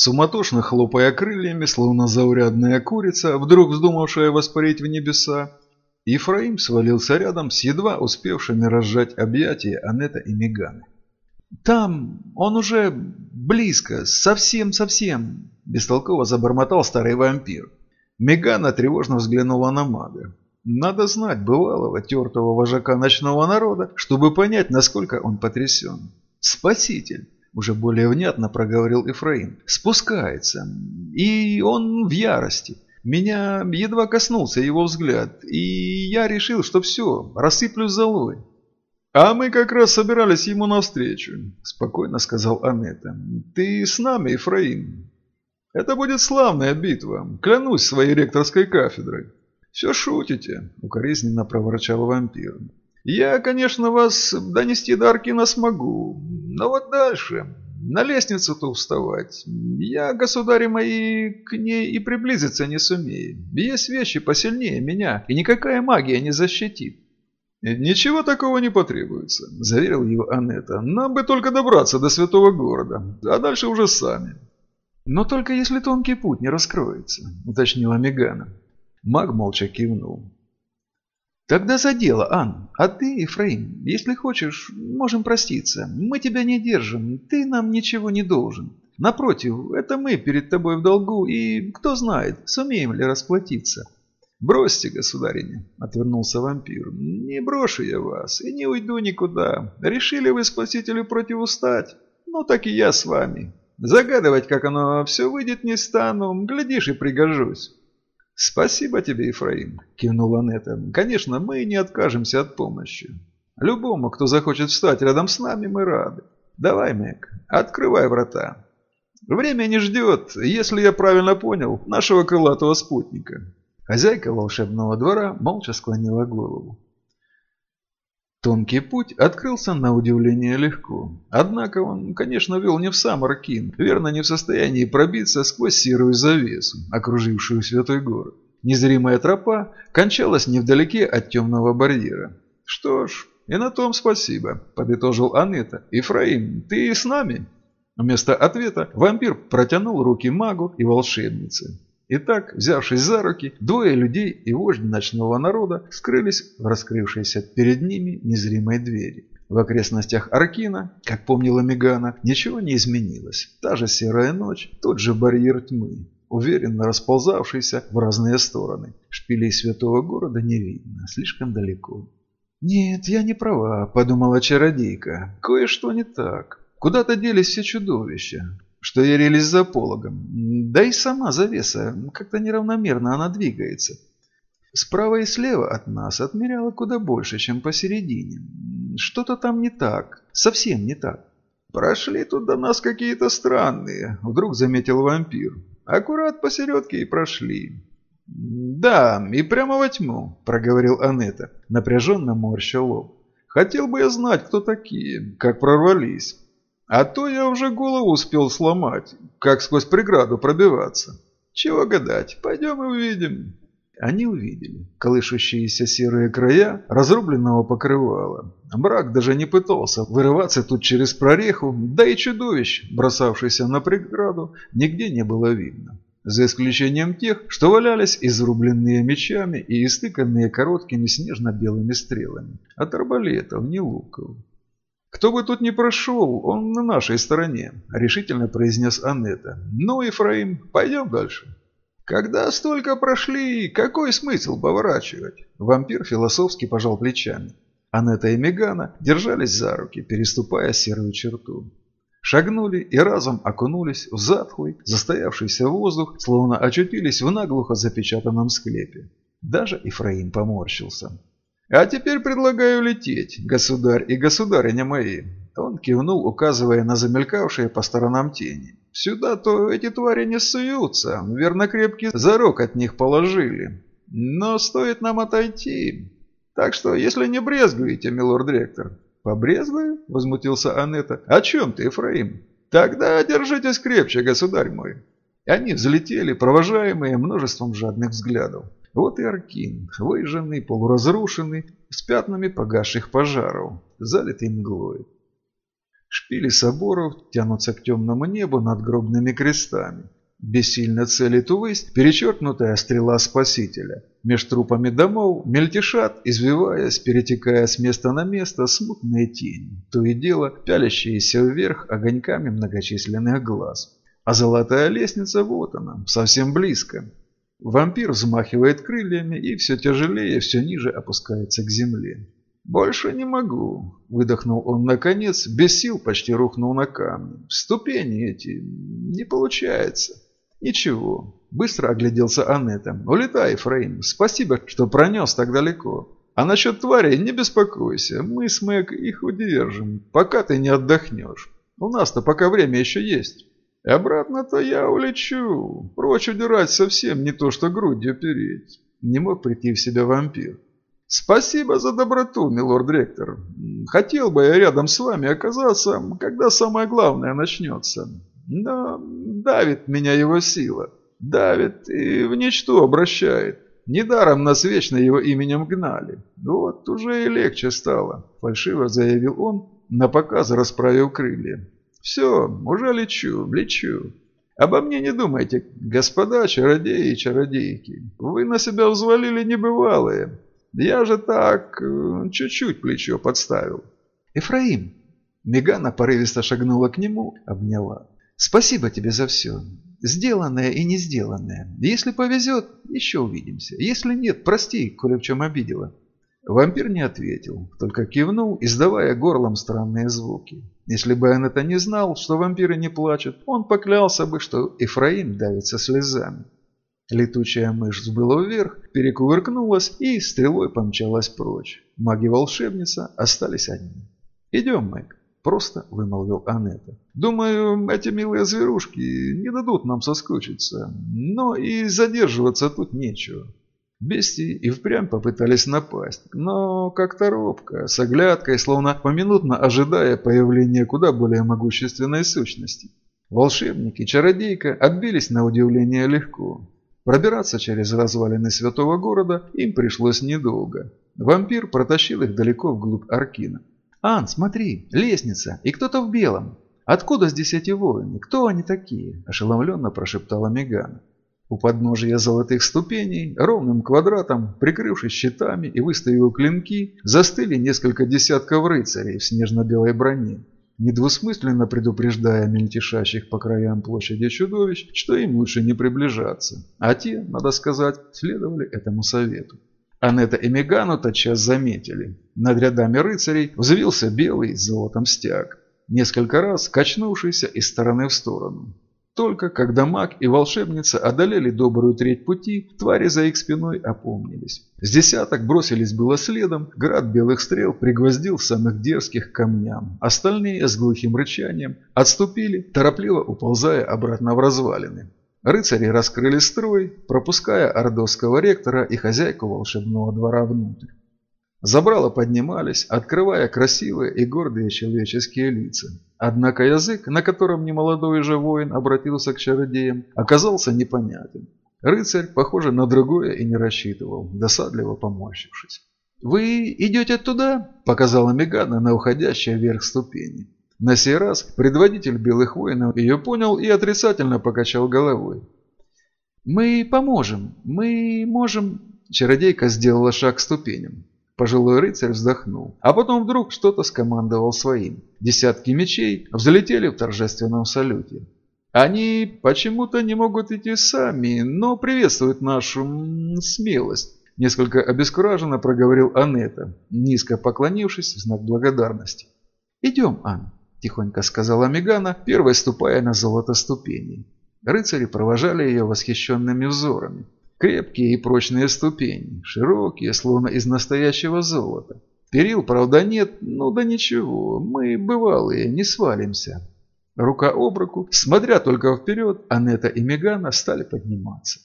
Суматошно хлопая крыльями, словно заурядная курица, вдруг вздумавшая воспарить в небеса, Ифраим свалился рядом с едва успевшими разжать объятия Анета и Меганы. «Там, он уже близко, совсем-совсем», – бестолково забормотал старый вампир. Мегана тревожно взглянула на мага. Надо знать бывалого тертого вожака ночного народа, чтобы понять, насколько он потрясен. «Спаситель!» – уже более внятно проговорил Ефраим. «Спускается. И он в ярости. Меня едва коснулся его взгляд, и я решил, что все, рассыплюсь золой. «А мы как раз собирались ему навстречу», – спокойно сказал Анетта. «Ты с нами, Ефраим. Это будет славная битва, клянусь своей ректорской кафедрой». «Все шутите», – укоризненно проворчал вампир. «Я, конечно, вас донести до Аркина смогу, но вот дальше на лестницу-то вставать. Я, государи мои, к ней и приблизиться не сумею. Есть вещи посильнее меня, и никакая магия не защитит. «Ничего такого не потребуется», – заверил его Анетта. «Нам бы только добраться до святого города, а дальше уже сами». «Но только если тонкий путь не раскроется», – уточнила Мегана. Маг молча кивнул. «Тогда за дело, Ан. А ты, Ефраим, если хочешь, можем проститься. Мы тебя не держим, ты нам ничего не должен. Напротив, это мы перед тобой в долгу, и кто знает, сумеем ли расплатиться». «Бросьте, государиня», — отвернулся вампир. «Не брошу я вас и не уйду никуда. Решили вы спасителю противустать? Ну так и я с вами. Загадывать, как оно все выйдет, не стану. Глядишь и пригожусь». «Спасибо тебе, Ефраим», – кивнула Нета. «Конечно, мы не откажемся от помощи. Любому, кто захочет встать рядом с нами, мы рады. Давай, Мэг, открывай врата. Время не ждет, если я правильно понял, нашего крылатого спутника». Хозяйка волшебного двора молча склонила голову. Тонкий путь открылся на удивление легко. Однако он, конечно, вел не в сам верно не в состоянии пробиться сквозь серую завесу, окружившую святой город. Незримая тропа кончалась невдалеке от темного барьера. «Что ж, и на том спасибо», – подытожил Анетта. «Ифраим, ты с нами?» Вместо ответа вампир протянул руки магу и волшебнице. Итак, взявшись за руки, двое людей и вождь ночного народа скрылись в раскрывшейся перед ними незримой двери. В окрестностях Аркина, как помнила Мегана, ничего не изменилось. Та же серая ночь, тот же барьер тьмы, уверенно расползавшийся в разные стороны. Шпилей святого города не видно, слишком далеко. «Нет, я не права», – подумала чародейка. «Кое-что не так. Куда-то делись все чудовища что ярились за пологом. Да и сама завеса, как-то неравномерно она двигается. Справа и слева от нас отмеряла куда больше, чем посередине. Что-то там не так, совсем не так. «Прошли тут до нас какие-то странные», — вдруг заметил вампир. «Аккурат посередке и прошли». «Да, и прямо во тьму», — проговорил Анетта, напряженно морща лоб. «Хотел бы я знать, кто такие, как прорвались». А то я уже голову успел сломать, как сквозь преграду пробиваться. Чего гадать, пойдем и увидим. Они увидели колышущиеся серые края разрубленного покрывала. Брак даже не пытался вырываться тут через прореху, да и чудовищ, бросавшийся на преграду, нигде не было видно. За исключением тех, что валялись изрубленные мечами и истыканные короткими снежно-белыми стрелами. От арбалетов, не луков. «Кто бы тут ни прошел, он на нашей стороне», – решительно произнес Аннета. «Ну, Ефраим, пойдем дальше». «Когда столько прошли, какой смысл поворачивать?» Вампир философски пожал плечами. Анетта и Мегана держались за руки, переступая серую черту. Шагнули и разом окунулись в затхлый, застоявшийся воздух, словно очутились в наглухо запечатанном склепе. Даже Ифраим поморщился. «А теперь предлагаю лететь, государь и государыня мои». Он кивнул, указывая на замелькавшие по сторонам тени. «Сюда-то эти твари не суются, верно крепкий зарок от них положили. Но стоит нам отойти. Так что, если не брезгуете, милорд-ректор...» «Побрезгую?» – возмутился Анетта. «О чем ты, Ефраим?» «Тогда держитесь крепче, государь мой». Они взлетели, провожаемые множеством жадных взглядов. Вот и Аркин, выжженный, полуразрушенный, с пятнами погасших пожаров, залитый мглой. Шпили соборов тянутся к темному небу над гробными крестами. Бессильно целит увысь перечеркнутая стрела Спасителя. Меж трупами домов мельтешат, извиваясь, перетекая с места на место, смутные тени, то и дело пялящиеся вверх огоньками многочисленных глаз. А золотая лестница вот она, совсем близко. Вампир взмахивает крыльями и все тяжелее, все ниже опускается к земле. «Больше не могу», – выдохнул он наконец, без сил почти рухнул на камни. «Ступени эти, не получается». «Ничего», – быстро огляделся Анетта. «Улетай, Фрейм, спасибо, что пронес так далеко. А насчет тварей не беспокойся, мы с Мэг их удержим, пока ты не отдохнешь. У нас-то пока время еще есть». Обратно-то я улечу. Прочь удирать совсем не то, что грудью переть. Не мог прийти в себя вампир. Спасибо за доброту, милорд-ректор. Хотел бы я рядом с вами оказаться, когда самое главное начнется. Но давит меня его сила. Давит и в ничто обращает. Недаром нас вечно его именем гнали. Вот уже и легче стало, фальшиво заявил он, на показ расправив крылья. Все, уже лечу, лечу. Обо мне не думайте, господа чародеи и чародейки. Вы на себя взвалили небывалые. Я же так, э, чуть-чуть плечо подставил. Ефраим, Мегана порывисто шагнула к нему, обняла. Спасибо тебе за все. Сделанное и не сделанное. Если повезет, еще увидимся. Если нет, прости, коли в чем обидела. Вампир не ответил, только кивнул, издавая горлом странные звуки. Если бы это не знал, что вампиры не плачут, он поклялся бы, что Ефраим давится слезами. Летучая мышь взбыла вверх, перекувыркнулась и стрелой помчалась прочь. Маги-волшебница остались одни. «Идем, Мэг», – просто вымолвил Анетта. «Думаю, эти милые зверушки не дадут нам соскучиться, но и задерживаться тут нечего. Бестии и впрямь попытались напасть, но как-то робко, с оглядкой, словно поминутно ожидая появления куда более могущественной сущности. Волшебники, чародейка отбились на удивление легко. Пробираться через развалины святого города им пришлось недолго. Вампир протащил их далеко вглубь Аркина. «Ан, смотри, лестница, и кто-то в белом. Откуда здесь эти воины? Кто они такие?» – ошеломленно прошептала Мегана. У подножия золотых ступеней, ровным квадратом, прикрывшись щитами и выставив клинки, застыли несколько десятков рыцарей в снежно-белой броне, недвусмысленно предупреждая мельтешащих по краям площади чудовищ, что им лучше не приближаться. А те, надо сказать, следовали этому совету. Анетта и Мегану тотчас заметили. Над рядами рыцарей взвился белый с золотом стяг, несколько раз качнувшийся из стороны в сторону. Только когда маг и волшебница одолели добрую треть пути, твари за их спиной опомнились. С десяток бросились было следом, град белых стрел пригвоздил самых дерзких к камням. Остальные с глухим рычанием отступили, торопливо уползая обратно в развалины. Рыцари раскрыли строй, пропуская ордовского ректора и хозяйку волшебного двора внутрь. Забрала поднимались, открывая красивые и гордые человеческие лица. Однако язык, на котором немолодой же воин обратился к чародеям, оказался непонятен. Рыцарь, похоже, на другое и не рассчитывал, досадливо поморщившись. «Вы идете туда?» – показала Мегана на уходящие вверх ступени. На сей раз предводитель белых воинов ее понял и отрицательно покачал головой. «Мы поможем, мы можем...» Чародейка сделала шаг к ступеням. Пожилой рыцарь вздохнул, а потом вдруг что-то скомандовал своим. Десятки мечей взлетели в торжественном салюте. Они почему-то не могут идти сами, но приветствуют нашу смелость. Несколько обескураженно проговорил Анетта, низко поклонившись в знак благодарности. «Идем, Ан», – тихонько сказала Мегана, первой ступая на золото ступеней. Рыцари провожали ее восхищенными взорами. Крепкие и прочные ступени, широкие, словно из настоящего золота. Перил, правда, нет, ну да ничего, мы бывалые, не свалимся. Рука об руку, смотря только вперед, Анетта и Мегана стали подниматься.